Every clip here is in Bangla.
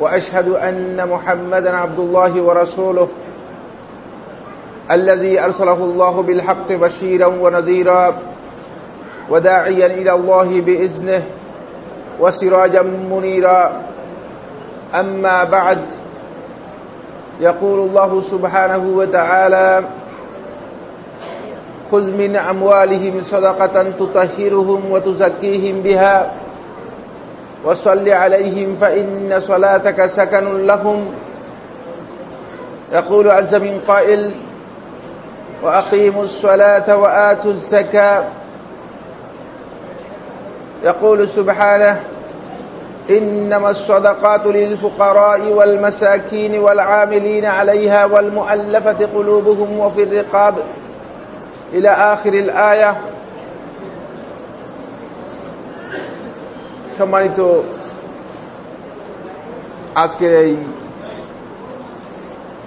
وأشهد أن محمدا عبد الله ورسوله الذي أرسله الله بالحق بشيرا ونذيرا وداعيا إلى الله بإذنه وسراجا منيرا. أما بعد يقول الله سبحانه وتعالى خذ من أموالهم صدقة تطهرهم وتزكيهم بها وصل عليهم فإن صلاتك سكن لهم. يقول عز من قائل وأقيموا الصلاة وآتوا الزكاة. يقول سبحانه إنما الصدقات للفقراء والمساكين والعاملين عليها والمؤلفة قلوبهم وفي الرقاب. إلى آخر الآية সম্মানিত আজকের এই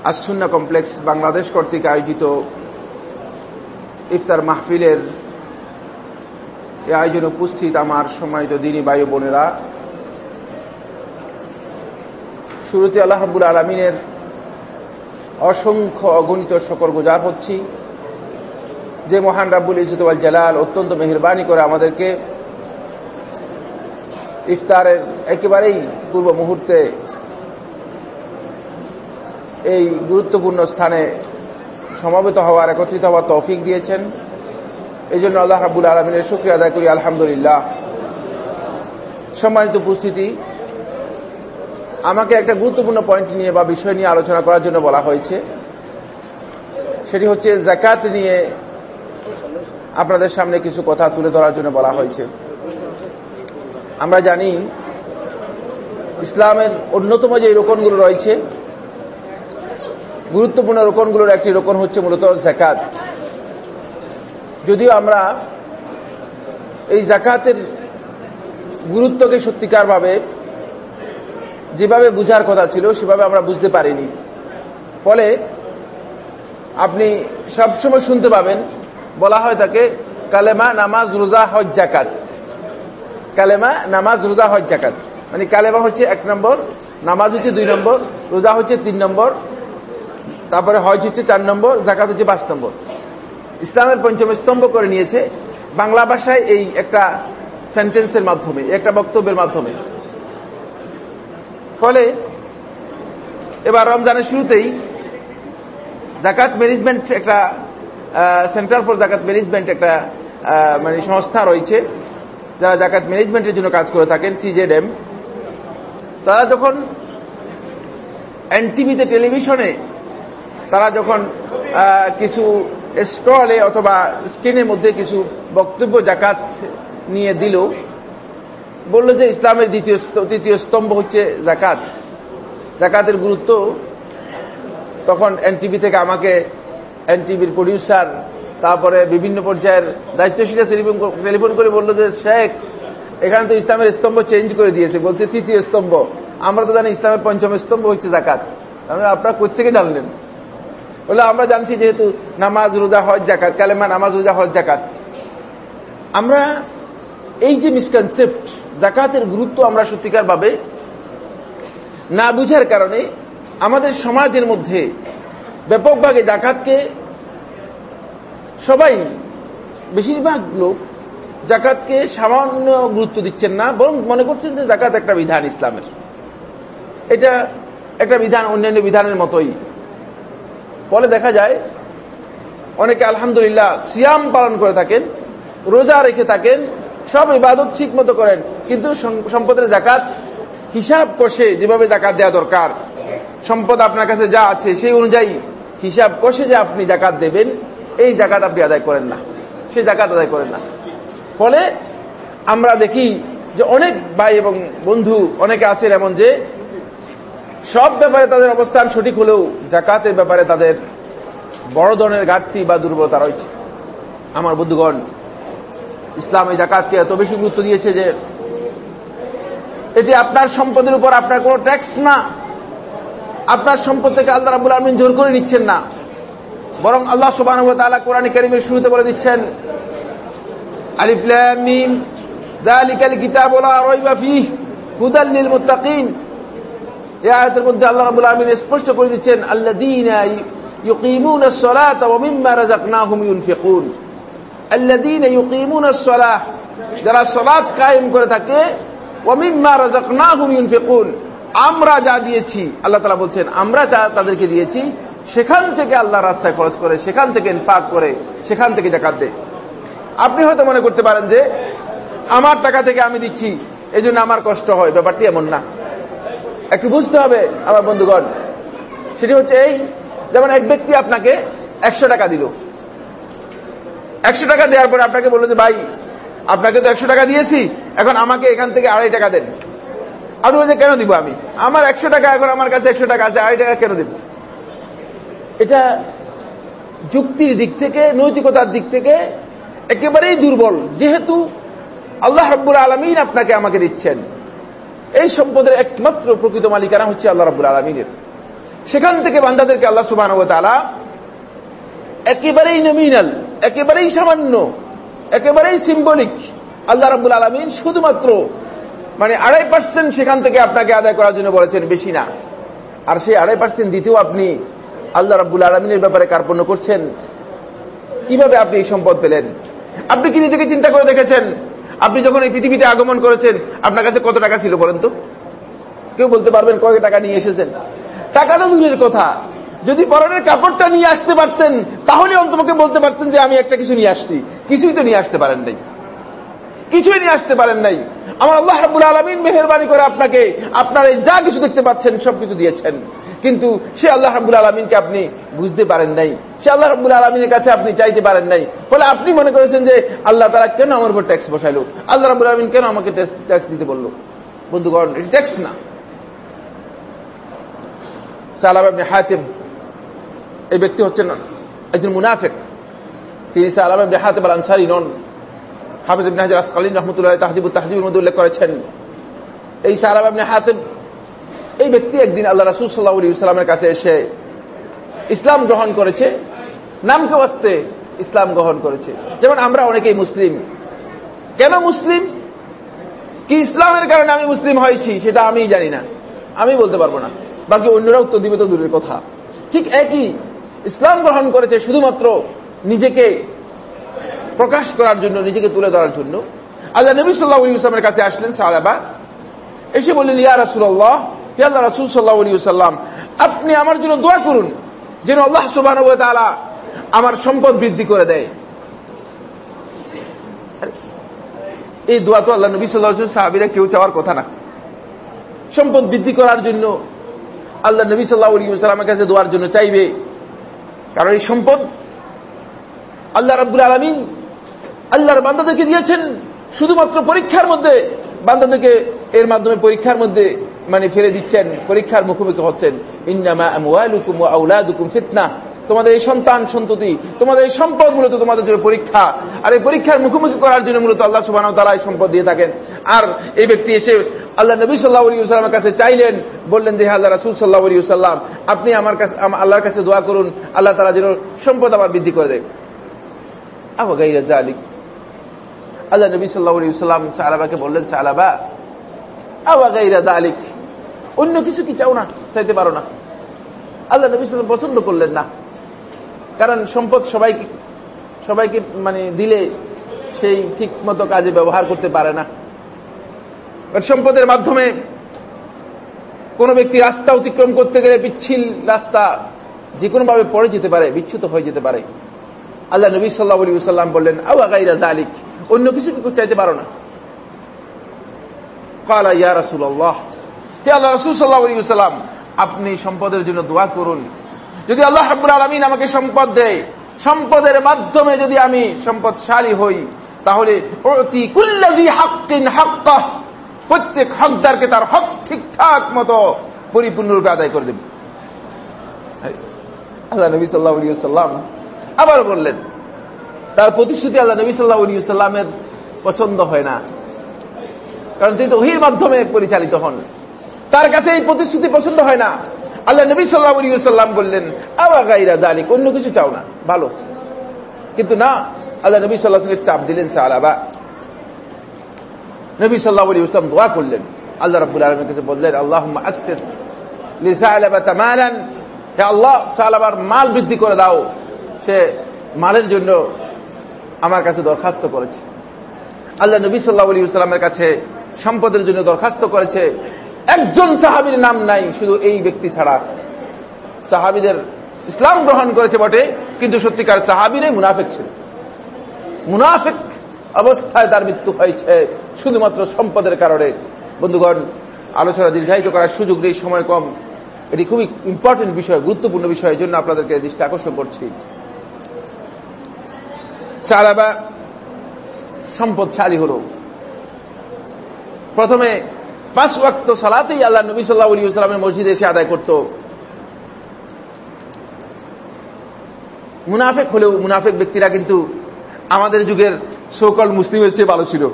আসুন্না কমপ্লেক্স বাংলাদেশ কর্তৃক আয়োজিত ইফতার মাহফিলের এই আয়োজনে উপস্থিত আমার সম্মানিত দিনী বায়ু বোনেরা। শুরুতে আল্লাহ হাবুল আলমিনের অসংখ্য অগণিত শকর গুজার হচ্ছি। যে মহান রাব্বুল ইজতুল জালাল অত্যন্ত মেহরবানি করে আমাদেরকে ইফতারের একেবারেই পূর্ব মুহূর্তে এই গুরুত্বপূর্ণ স্থানে সমাবেত হওয়ার, একত্রিত হওয়ার তৌফিক দিয়েছেন। এই জন্য আল্লাহ রাবুল আলমিনের শুক্রিয়া আদায় করি, আলহামদুলিল্লাহ। সম্মানিত উপস্থিতি, আমাকে একটা গুরুত্বপূর্ণ পয়েন্ট নিয়ে বা বিষয় নিয়ে আলোচনা করার জন্য বলা হয়েছে। সেটি হচ্ছে জাকাত নিয়ে আপনাদের সামনে কিছু কথা তুলে ধরার জন্য বলা হয়েছে। আমরা জানি ইসলামের অন্যতম যে রোকনগুলো রয়েছে, গুরুত্বপূর্ণ রোকনগুলোর একটি রোকন হচ্ছে মূলত জাকাত যদিও আমরা এই জাকাতের গুরুত্বকে সত্যিকারভাবে যেভাবে বুঝার কথা ছিল, সেভাবে আমরা বুঝতে পারিনি। ফলে আপনি সবসময় শুনতে পাবেন, বলা হয় তাকে কালেমা, নামাজ, রোজা, হজ জাকাত কালেমা, নামাজ, রোজা, হজ জাকাত মানে কালেমা হচ্ছে এক নম্বর, নামাজ হচ্ছে দুই নম্বর, রোজা হচ্ছে তিন নম্বর, তারপরে হজ হচ্ছে চার নম্বর জাকাত হচ্ছে পাঁচ নম্বর। ইসলামের পঞ্চম স্তম্ভ করে নিয়েছে বাংলা ভাষায় এই একটা সেন্টেন্সের মাধ্যমে, একটা বক্তব্যের মাধ্যমে। ফলে এবার রমজানের শুরুতেই জাকাত ম্যানেজমেন্ট একটা সেন্টার ফর জাকাত ম্যানেজমেন্ট একটা মানে সংস্থা রয়েছে। যারা জাকাত ম্যানেজমেন্টের জন্য কাজ করে থাকেন সিজেডএম তারা যখন এনটিভিতে টেলিভিশনে, তারা যখন কিছু স্টলে অথবা স্ক্রিনের মধ্যে কিছু বক্তব্য জাকাত নিয়ে দিল, বলল যে ইসলামের দ্বিতীয় তৃতীয় স্তম্ভ হচ্ছে জাকাত জাকাতের গুরুত্ব, তখন এনটিভি থেকে আমাকে এনটিভির প্রডিউসার তারপরে বিভিন্ন পর্যায়ের দায়িত্বশীল টেলিফোন করে বলল যে, শেখ, এখানে তো ইসলামের স্তম্ভ চেঞ্জ করে দিয়েছে। বলছে, তৃতীয় স্তম্ভ। আমরা তো জানি ইসলামের পঞ্চম স্তম্ভ হচ্ছে জাকাত আপনারা কোথেকে জানলেন? বলে আমরা জানছি যেহেতু নামাজ, রোজা, হজ জাকাত কালেমা, নামাজ, রোজা, হজ জাকাত আমরা এই যে মিসকনসেপ্ট জাকাতের গুরুত্ব আমরা সত্যিকার ভাবে না বুঝার কারণে আমাদের সমাজের মধ্যে ব্যাপকভাবে জাকাতকে সবাই, বেশিরভাগ লোক জাকাতকে সামান্য গুরুত্ব দিচ্ছেন না, বরং মনে করছেন যে জাকাত একটা বিধান ইসলামের। এটা একটা বিধান, অন্যান্য বিধানের মতোই। ফলে দেখা যায়, অনেকে আলহামদুলিল্লাহ সিয়াম পালন করে থাকেন, রোজা রেখে থাকেন, সব ইবাদত ঠিক মতো করেন, কিন্তু সম্পদের জাকাত হিসাব কষে যেভাবে জাকাত দেওয়া দরকার, সম্পদ আপনার কাছে যা আছে সেই অনুযায়ী হিসাব কষে যে আপনি জাকাত দেবেন এই জাকাত আপনি আদায় করেন না। সেই জাকাত আদায় করেন না। ফলে আমরা দেখি যে অনেক ভাই এবং বন্ধু অনেকে আছেন এমন যে সব ব্যাপারে তাদের অবস্থান সঠিক হলেও জাকাতের ব্যাপারে তাদের বড় ধরনের ঘাটতি বা দুর্বলতা রয়েছে। আমার বুদ্ধগণ ইসলাম এই জাকাতকে এত বেশি গুরুত্ব দিয়েছে যে এটি আপনার সম্পদের উপর আপনার কোনো ট্যাক্স না। আপনার সম্পদ থেকে আল্লাহ রাবুল আলমিন জোর করে নিচ্ছেন না। বরং আল্লাহ সুবাহ তালা কোরআন করিমের শুরুতে বলে দিচ্ছেন আলিফলামিম দালিকাল কিতাব ওলা রইবা ফিহ হুদাল নীল মুত্তাকিন এই আয়াতের মধ্যে আল্লাহ রাবুল আলমিন স্পষ্ট করে দিচ্ছেন আল্লাদিনা يقيمون الصلاة ومما رزقناهم ينفقون الذين يقيمون الصلاة যারা সালাত কায়েম করে থাকে ওমিম্মা রাজাকনাহুম ইউনফিকুন আমরা যা দিয়েছি আল্লাহ তাআলা বলছেন আমরা যা তাদেরকে দিয়েছি সেখান থেকে আল্লাহ রাস্তায় খরচ করে, সেখান থেকে ইনফাক করে, সেখান থেকে জাকাত দেয়। আপনি হয়তো মনে করতে পারেন যে, আমার টাকা থেকে আমি দিচ্ছি এই আমার কষ্ট হয়। ব্যাপারটি এমন না। একটু বুঝতে হবে, আমার বন্ধুগণ। সেটি হচ্ছে এই, যেমন এক ব্যক্তি আপনাকে একশো টাকা দিল। একশো টাকা দেওয়ার পরে আপনাকে বলল যে, ভাই, আপনাকে তো একশো টাকা দিয়েছি, এখন আমাকে এখান থেকে আড়াই টাকা দেন। আপনি বলছে কেন দিব আমি? আমার একশো টাকা, এখন আমার কাছে একশো টাকা আছে, আড়াই টাকা কেন দেব? এটা যুক্তির দিক থেকে, নৈতিকতার দিক থেকে একেবারেই দুর্বল। যেহেতু আল্লাহ রব্বুল আলমিন আপনাকে আমাকে দিচ্ছেন। এই সম্পদের একমাত্র প্রকৃত মালিকানা হচ্ছে আল্লাহ রব্বুল আলমিনের। সেখান থেকে বান্দাদেরকে আল্লাহ সুবাহ তালা একেবারেই নমিনাল একেবারেই সামান্য, একেবারেই সিম্বলিক আল্লাহ রাবুল আলমিন শুধুমাত্র মানে আড়াই পার্সেন্ট সেখান থেকে আপনাকে আদায় করার জন্য বলেছেন, বেশি না। আর সেই আড়াই পার্সেন্ট দিতেও আপনি আল্লাহ রাবুল আলমিনের ব্যাপারে কার্পণ্য করছেন। কীভাবে আপনি এই সম্পদ পেলেন? আপনি কি নিজেকে চিন্তা করে দেখেছেন? আপনি যখন এই পৃথিবীতে আগমন করেছেন, আপনার কাছে কত টাকা ছিল বলেন তো? কেউ বলতে পারবেন কয় টাকা নিয়ে এসেছেন? টাকা তো দূরের কথা। যদি পরনের কাপড়টা নিয়ে আসতে পারতেন, তাহলে অন্তমকে বলতে পারতেন যে আমি একটা কিছু নিয়ে আসছি। কিছুই তো নিয়ে আসতে পারেন নাই। কিছুই নিয়ে আসতে পারেন নাই। আমার আল্লাহ রাবুল আলমিন মেহরবানি করে আপনাকে, আপনার এই যা কিছু দেখতে পাচ্ছেন, সবকিছু দিয়েছেন। কিন্তু সে আল্লাহ রাবুল আলমিনকে আপনি বুঝতে পারেন নাই। সে আল্লাহ রাবুল আলমিনের কাছে আপনি চাইতে পারেন নাই। ফলে আপনি মনে করেছেন যে আল্লাহ তারা কেন আমার উপর ট্যাক্স বসাইলো? আল্লাহ রাবুল আলমিন কেন আমাকে ট্যাক্স দিতে বলল? বন্ধুগণ, এটি ট্যাক্স না। সালাম আপনি হাতিম, এই ব্যক্তি হচ্ছেন একজন মুনাফেক। তিনি সালাম আপনি হাতিম আল আনসারি নন। হাফিজ ইবনে হাজার আসকালীন রহমতুল্লাহ তাহজিবুল তাহজিবুর মধ্যে উল্লেখ করেছেন। এই সালাম আপনি হাতিম এই ব্যক্তি একদিন আল্লাহ রাসুল সাল্লাহ আলী সাল্লামের কাছে এসে ইসলাম গ্রহণ করেছে, নামকে বসতে ইসলাম গ্রহণ করেছে। যেমন আমরা অনেকেই মুসলিম। কেন মুসলিম? কি ইসলামের কারণে আমি মুসলিম হয়েছি, সেটা আমি জানি না। আমি বলতে পারব না। বাকি অন্যরা উত্তর দিবে তো দূরের কথা। ঠিক একই, ইসলাম গ্রহণ করেছে শুধুমাত্র নিজেকে প্রকাশ করার জন্য, নিজেকে তুলে ধরার জন্য। আল্লাহ নবী সাল্লাহ ইসলামের কাছে আসলেন সালাবা এসে বললেন, ইয়া রাসুল্লাহ আল্লাহ রাসুল সাল্লাহ আলী সাল্লাম আপনি আমার জন্য দোয়া করুন, যেন আল্লাহ সুবাহ আমার সম্পদ বৃদ্ধি করে দেয়। এই দোয়া তো আল্লাহ নবী সাল্লাহ সাহাবিরা কেউ চাওয়ার কথা না। সম্পদ বৃদ্ধি করার জন্য আল্লাহ নবী সাল্লাহ আলী সাল্লামের কাছে দোয়ার জন্য চাইবে। কারণ এই সম্পদ আল্লাহ রাব্বুল আলমিন আল্লাহর বান্দাদেরকে দিয়েছেন, শুধুমাত্র পরীক্ষার মধ্যে, বান্দাদেরকে এর মাধ্যমে পরীক্ষার মধ্যে মানে ফেলে দিচ্ছেন, পরীক্ষার মুখোমুখি হচ্ছেন। ইন্নামা আমওয়ালুকুম ওয়া আওলাদুকুম ফিতনা। তোমাদের এই সন্তান সন্ততি, তোমাদের এই সম্পদ মূলত তোমাদের জন্য পরীক্ষা। আর এই পরীক্ষার মুখোমুখি করার জন্য মূলত আল্লাহ ওয়া তাআলা এই সম্পদ দিয়ে থাকেন। আর এই ব্যক্তি এসে আল্লাহ নবী সাল্লাহ আলী সাল্লামের কাছে চাইলেন, বললেন যে আল্লাহ রাসুল সাল্লাহ আলী সাল্লাম আপনি আমার কাছে আল্লাহর কাছে দোয়া করুন, আল্লাহ তারা যেন সম্পদ আবার বৃদ্ধি করে দেয়। আবু গাইরা জালিক আল্লাহ নবী সাল্লাহ আলী সাল্লাম সালাবাকে বললেন সালাবা আবু গাইরা দালিক অন্য কিছু কি চাও না? চাইতে পারো না। আল্লাহ নবী সাল্লাম পছন্দ করলেন না। কারণ সম্পদ সবাইকে সবাইকে মানে দিলে সেই ঠিক মতো কাজে ব্যবহার করতে পারে না। সম্পদের মাধ্যমে কোন ব্যক্তি রাস্তা অতিক্রম করতে গেলে বিচ্ছিল রাস্তা যে কোনোভাবে পড়ে যেতে পারে, বিচ্ছুত হয়ে যেতে পারে। আল্লাহ নবী সাল্লাহ আলী সাল্লাম বললেন আওয়াগাইরা দালিক অন্য কিছু কি চাইতে পারো না? কালা ইয়া রাসুল আল্লাহ হে আল্লাহ রসুল সাল্লাহ সাল্লাম আপনি সম্পদের জন্য দোয়া করুন। যদি আল্লাহ হাবুল আলমিন আমাকে সম্পদ দেয়, সম্পদের মাধ্যমে যদি আমি সম্পদশালী হই, তাহলে প্রত্যেক হকদারকে তার হক ঠিকঠাক মতো পরিপূর্ণরূপে আদায় করে দেব। আল্লাহ নবী সাল্লাহ সাল্লাম আবার বললেন, তার প্রতিশ্রুতি আল্লাহ নবী সাল্লাহ সাল্লামের পছন্দ হয় না। কারণ তিনি তো মাধ্যমে পরিচালিত হন। তার কাছে এই প্রতিশ্রুতি পছন্দ হয় না। আল্লাহ নবী সাল্লাহ সাল্লাম বললেন আবার গাইরা দালিক, অন্য কিছু চাও না, ভালো। কিন্তু না, আল্লাহ নবী সাল্লাহ চাপ দিলেন সালাবা নবী সাল্লাহ ইসলাম দোয়া করলেন। আল্লাহ রাবুল আলমের কাছে বললেন আল্লাহ হে আল্লাহ, সালাবার মাল বৃদ্ধি করে দাও। সে মালের জন্য আমার কাছে দরখাস্ত করেছে। আল্লাহ নবী সাল্লাহ আলী ইসলামের কাছে সম্পদের জন্য দরখাস্ত করেছে। একজন সাহাবির নাম নাই, শুধু এই ব্যক্তি ছাড়া। সাহাবিদের ইসলাম গ্রহণ করেছে বটে, কিন্তু সত্যিকার সাহাবিরাই মুনাফেক ছিল। মুনাফেক অবস্থায় তার মৃত্যু হয়েছে, শুধুমাত্র সম্পদের কারণে। বন্ধুগণ, আলোচনা দীর্ঘায়িত করার সুযোগ নেই, সময় কম। এটি খুবই ইম্পর্টেন্ট বিষয়, গুরুত্বপূর্ণ বিষয় জন্য আপনাদেরকে দৃষ্টি আকর্ষণ করছি। সম্পদশালী হল। প্রথমে পাঁচ ওয়াক্ত সালাতেই আল্লাহ নবী সাল্লাহ আলী সাল্লামের মসজিদে এসে আদায় করত। মুনাফেক হলেও মুনাফেক ব্যক্তিরা কিন্তু আমাদের যুগের সকল মুসলিমের চেয়ে ভালো ছিল।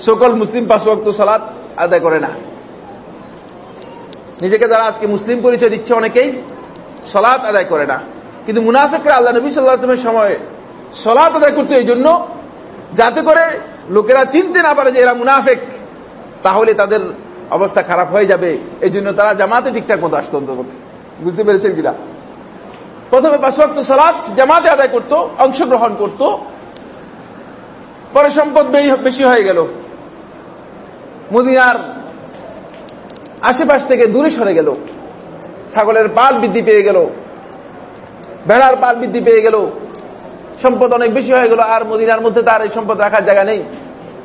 সকল মুসলিম পাঁচ ওয়াক্ত সালাত আদায় করে না। নিজেকে যারা আজকে মুসলিম পরিচয় দিচ্ছে অনেকেই সলাৎ আদায় করে না। কিন্তু মুনাফেকরা আল্লাহ নবী সাল্লাহ আসলামের সময় সলাৎ আদায় করতে এই জন্য যাতে করে লোকেরা চিনতে না পারে যে এরা মুনাফেক। তাহলে তাদের অবস্থা খারাপ হয়ে যাবে। এই জন্য তারা জামাতে ঠিকঠাক মতো আসতো অন্তপক্ষে বুঝতে পেরেছেন কিনা? প্রথমে পাঁচওয়াক্ত সালাত জামাতে আদায় করত, অংশগ্রহণ করত। পরে সম্পদ বেশি হয়ে গেল। মদিনার আশেপাশ থেকে দূরে সরে গেল। ছাগলের পাল বৃদ্ধি পেয়ে গেল। ভেড়ার পাল বৃদ্ধি পেয়ে গেল। সম্পদ অনেক বেশি হয়ে গেল, আর মদিনার মধ্যে তার এই সম্পদ রাখার জায়গা নেই।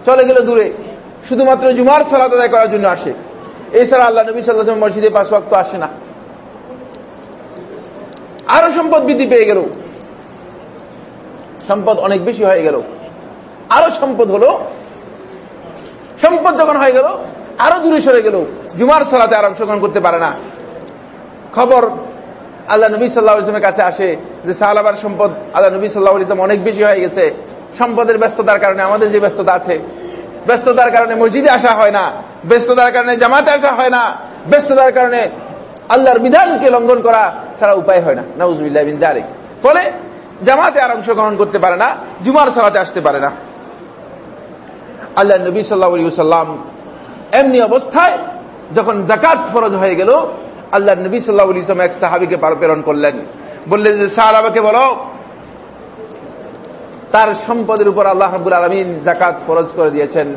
চলে গেল দূরে। শুধুমাত্র জুমার সালাত আদায় করার জন্য আসে। এছাড়া আল্লাহ নবী সাল্লাহ মসজিদে পাঁচ ওয়াক্ত আসে না। আরও সম্পদ বৃদ্ধি পেয়ে গেল। সম্পদ অনেক বেশি হয়ে গেল। আরও সম্পদ হলো, সম্পদ যখন হয়ে গেল, আরও দূরে সরে গেল। জুমার সালাতে আর অংশগ্রহণ করতে পারে না। খবর আল্লাহ নবী সাল্লাহ ইসলামের কাছে আসে যে সাহালাবার সম্পদ আল্লাহ নবী সাল্লাহ ইসলাম অনেক বেশি হয়ে গেছে। সম্পদের ব্যস্ততার কারণে আমাদের যে ব্যস্ততা আছে ব্যস্ততার কারণে মসজিদে আসা হয় না, ব্যস্ততার কারণে জামাতে আসা হয় না, ব্যস্ততার কারণে আল্লাহর বিধানকে লঙ্ঘন করা ছাড়া উপায় হয় না। নাউজবিল্লাহ বিন জারিক ফলে জামাতে আর অংশগ্রহণ করতে পারে না, জুমার সালাতে আসতে পারে না। আল্লাহ নবী সাল্লাহ সাল্লাম এমনি অবস্থায় যখন জাকাত ফরজ হয়ে গেল আল্লাহ নবী সাল্লাহ ইসলাম এক সাহাবিকে প্রেরণ করলেন। বললেন যে সাহাবাকে বলো তার সম্পদের উপর আল্লাহ হাবুল আলমিন জাকাত ফরজ করে দিয়েছেন।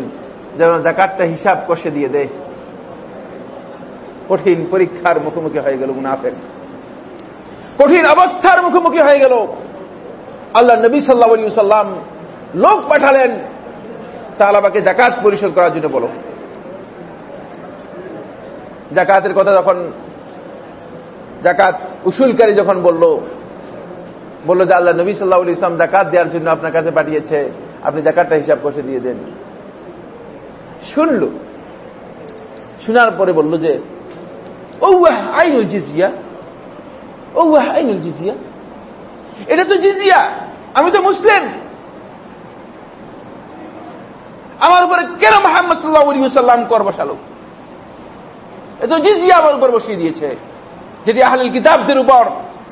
যেন জাকাতটা হিসাব কষে দিয়ে দেয় কঠিন পরীক্ষার মুখোমুখি হয়ে গেল মুনাফের কঠিন অবস্থার মুখোমুখি হয়ে গেল। আল্লাহ নবী সাল্লাহ সাল্লাম লোক পাঠালেন। সাহাবাকে জাকাত পরিশোধ করার জন্য বলো। জাকাতের কথা যখন জাকাত উসুলকারী যখন বলল বলল যে আল্লাহ নবী সাল্লাহ ইসলাম জাকাত দেওয়ার জন্য আপনার কাছে পাঠিয়েছে। আপনি জাকাতটা হিসাব কষে দিয়ে দেন। শুনল। শোনার পরে বলল যে আইনুল জিজিয়া। ও আইনুল জিজিয়া। এটা তো জিজিয়া। আমি তো মুসলিম। আমার উপরে কেন মোহাম্মদ সাল্লাহ সাল্লাম কর বসালো এ জিজিয়া আমার উপর বসিয়ে দিয়েছে। যেটি আহলিল কিতাবদের উপর।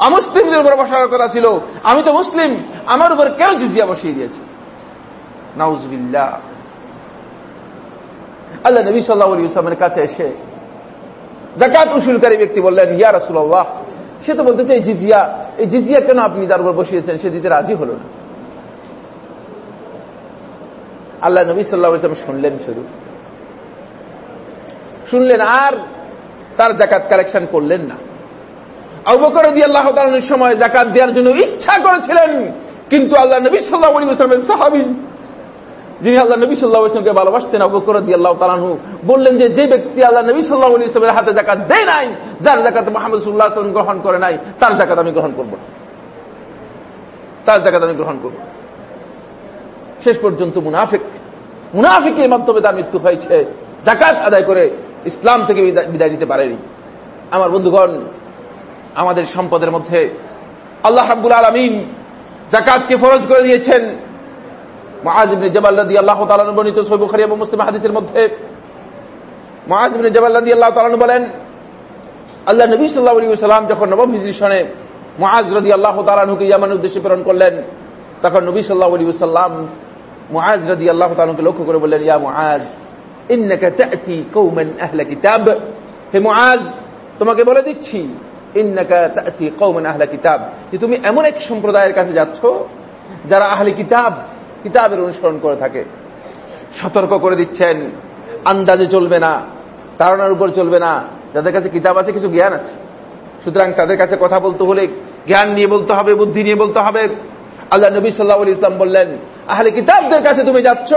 অমুসলিমদের উপর বসানোর কথা ছিল। আমি তো মুসলিম, আমার উপর কেন জিজিয়া বসিয়ে দিয়েছে? নাউজবিল্লা আল্লাহ নবী সাল্লাহ ইসলামের কাছে এসে জাকাত উসুলকারী ব্যক্তি বললেন, ইয়া রাসুল্লাহ সে তো বলতেছে, এই জিজিয়া এই জিজিয়া কেন আপনি তার উপর বসিয়েছেন? সে দিতে রাজি হল না। আল্লাহ নবী সাল্লাহ ইসলাম শুনলেন শুধু। শুনলেন আর তার জাকাত কালেকশন করলেন না। অবকর দিয়ে আল্লাহ তালনের সময় জাকাত দেওয়ার জন্য ইচ্ছা করেছিলেন। কিন্তু আল্লাহ নবী সাল্লাহ আলী ইসলামের সাহাবি, যিনি আল্লাহ নবী সাল্লাহ ইসলামকে ভালোবাসতেন অবকর দিয়ে আল্লাহ তালানহু বললেন যে যে ব্যক্তি আল্লাহ নবী সাল্লাহ আলী ইসলামের হাতে জাকাত দেয় নাই, যার জাকাত মোহাম্মদ সাল্লাহ আসলাম গ্রহণ করে নাই, তার জাকাত আমি গ্রহণ করব তার জাকাত আমি গ্রহণ করব শেষ পর্যন্ত মুনাফিক, মুনাফিকের মাধ্যমে তার মৃত্যু হয়েছে। জাকাত আদায় করে ইসলাম থেকে বিদায় নিতে পারেনি। আমার বন্ধুগণ আমাদের সম্পদের মধ্যে আল্লাহ রাব্বুল আলমিন জাকাতকে ফরজ করে দিয়েছেন। মহাজ ইবনে জবাল রাদি আল্লাহ তালানু বর্ণিত সৈব খারি এবং মুসলিম হাদিসের মধ্যে। মহাজ ইবনে জবাল আল্লাহ তালানু বলেন, আল্লাহ নবী সাল্লাহ যখন নবম হিজরি সনে মহাজ রদি আল্লাহ তালানুকে ইয়ামানের উদ্দেশ্যে প্রেরণ করলেন। তখন নবী সাল্লাহ আলী সাল্লাম মহাজ রদি আল্লাহ তালুকে লক্ষ্য করে বললেন, ইয়া মহাজ ইন্নাকা তাতি কৌমান আহলা কিতাব। হে মহাজ তোমাকে বলে দিচ্ছি কিতাব। যে তুমি এমন এক সম্প্রদায়ের কাছে যাচ্ছ, যারা আহলে কিতাব, কিতাবের অনুসরণ করে থাকে। সতর্ক করে দিচ্ছেন, আন্দাজে চলবে না ধারণার উপর চলবে না, যাদের কাছে কিতাব আছে, কিছু জ্ঞান আছে। সুতরাং তাদের কাছে কথা বলতে হলে জ্ঞান নিয়ে বলতে হবে, বুদ্ধি নিয়ে বলতে হবে। আল্লাহ নবী সাল্লাহ ইসলাম বললেন, আহলে কিতাবদের কাছে তুমি যাচ্ছ,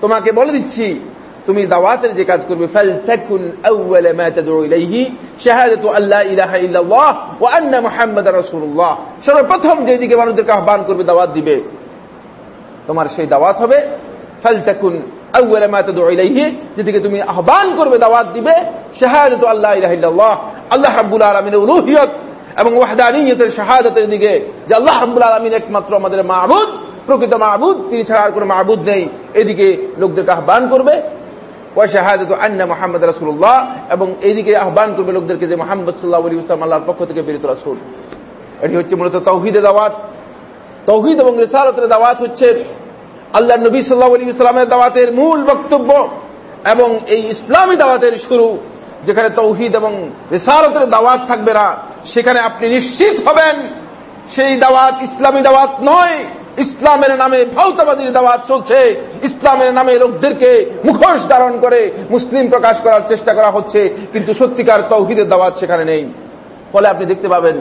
তোমাকে বলে দিচ্ছি তুমি দাওয়াতের যে কাজ করবে ফাল তাকুন আউয়াল মা তাদউ ইলাইহি, শাহাদাতু আল্লা ইলাহা ইল্লাল্লাহ ওয়া আন্না মুহাম্মাদার রাসূলুল্লাহ। সর্বপ্রথম যেদিকে মানুষদেরকে আহ্বান করবে, দাওয়াত দিবে। তোমার সেই দাওয়াত হবে ফাল তাকুন মা তাদউ ইলাইহি, যেদিকে তুমি আহ্বান করবে, দাওয়াত দিবে, শাহাদাতু আল্লা ইলাহা ইল্লাল্লাহ। আল্লাহ রাব্বুল আলামিনের এবং ওয়াহদানিয়তের শাহাদাতের দিকে, যে আল্লাহ রাব্বুল আলামিন একমাত্র আমাদের মাবুদ, প্রকৃত মাহবুদ তিনি ছাড়া আর কোনো মাহবুদ নেই। এদিকে লোকদেরকে আহ্বান করবে ওয়াশাহাদাতু আন্না এবং এইদিকে আহ্বান করবে লোকদেরকে যে মুহাম্মদ সাল্লাল্লাহু আলাইহি ওয়াসাল্লাম আল্লাহর পক্ষ থেকে এটি হচ্ছে মূলত তাওহীদের দাওয়াত। তাওহীদ এবং দাওয়াত হচ্ছে আল্লাহ নবী সাল্লাল্লাহু আলাইহি ওয়াসাল্লামের দাওয়াতের মূল বক্তব্য এবং এই ইসলামী দাওয়াতের শুরু, যেখানে তৌহিদ এবং রিসালতের দাওয়াত থাকবে না, সেখানে আপনি নিশ্চিত হবেন, সেই দাওয়াত ইসলামী দাওয়াত নয়। ইসলামের নামে ভাউতাবাদীর দাওয়াত চলছে। ইসলামের নামে লোকদেরকে মুখোশ ধারণ করে মুসলিম প্রকাশ করার চেষ্টা করা হচ্ছে, কিন্তু সত্যিকার তৌহিদের দাওয়াত সেখানে নেই। ফলে আপনি দেখতে পাবেন,